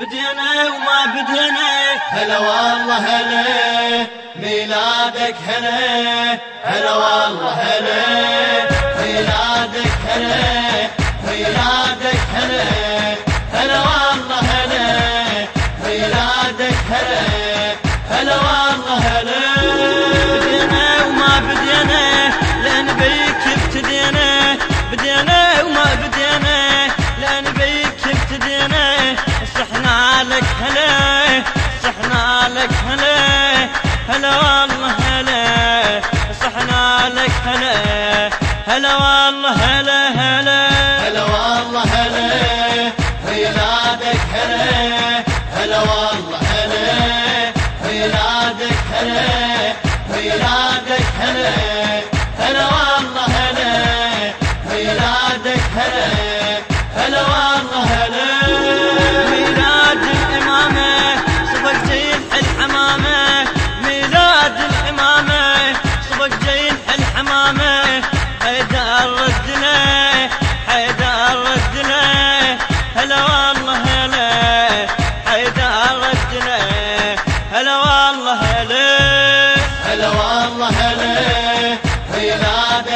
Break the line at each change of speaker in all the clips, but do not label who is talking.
بدينا وما بدينا
هلا والله هلا ميلادك هلا. هلا والله هلا ميلادك هلا. ميلادك هلا. هلا والله هلا ميلادك هلا. هلا والله هلا. ميلادك هلا ميلادك هلا. هلا والله هلا. هلا هلا.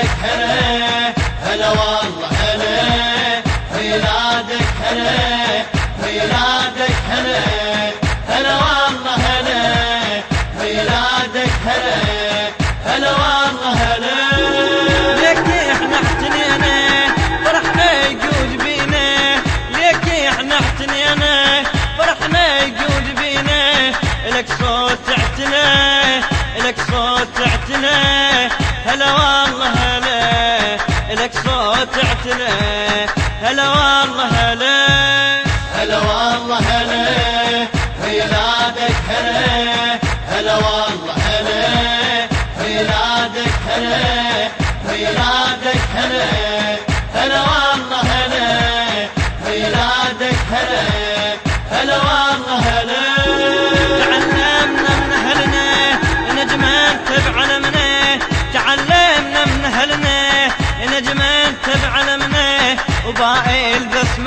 ميلادك هلا هلا والله هلا. ميلادك هلا ميلادك هلا. هلا والله هلا. ميلادك هلا هلا والله هلا.
ليك إحنا احتنينا فرحنا يجود بينا. ليك إحنا احتنينا فرحنا يجود بينا. لك صوت اعتنا لك صوت اعتنا. هلا والله لك صوت اعتنا هلا والله هلا.
هلا والله هلا. ميلادك هلا. هلا والله هلا. ميلادك هلا. ميلادك هلا هلا.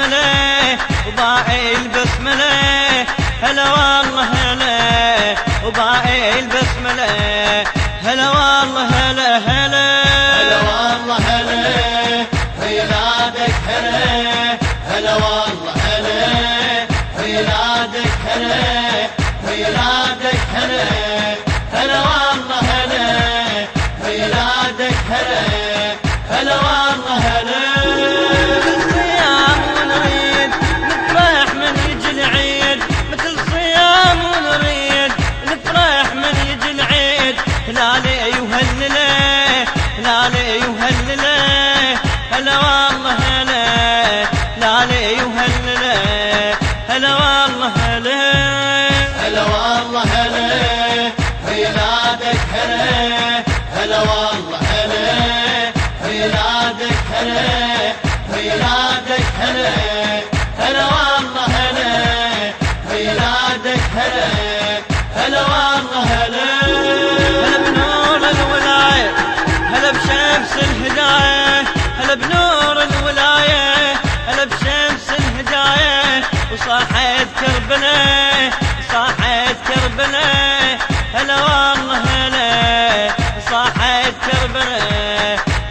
البسمله وباقي البسمله هلا والله هلا وباقي البسمله هلا والله هلا هلا.
هلا والله هلا هلا. هلا هلا هلا. هلا. هلا هلا هلا. هلا والله هلا.
والله هلا
ميلادك هلا هلا والله هلا ميلادك هلا ميلادك هلا هلا والله هلا ميلادك هلا هلا والله هلا.
هلا بنور الولاية هلا بشمس الهداية هلا بنور الولاية هلا بشمس الهداية وصاحت كربنا صاحت كربنا هلا والله هلا. صاحت كربنا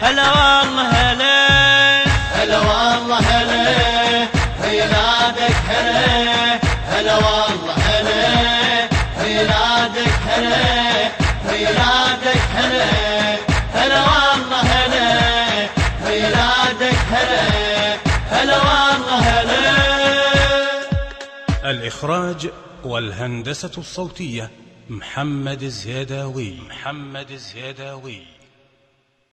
هلا والله هلا.
هلا والله هلا. ميلادك هلا. هلا والله هلا. ميلادك هلا. هلا هلا.
الإخراج والهندسة الصوتية محمد الزيداوي. محمد الزيداوي.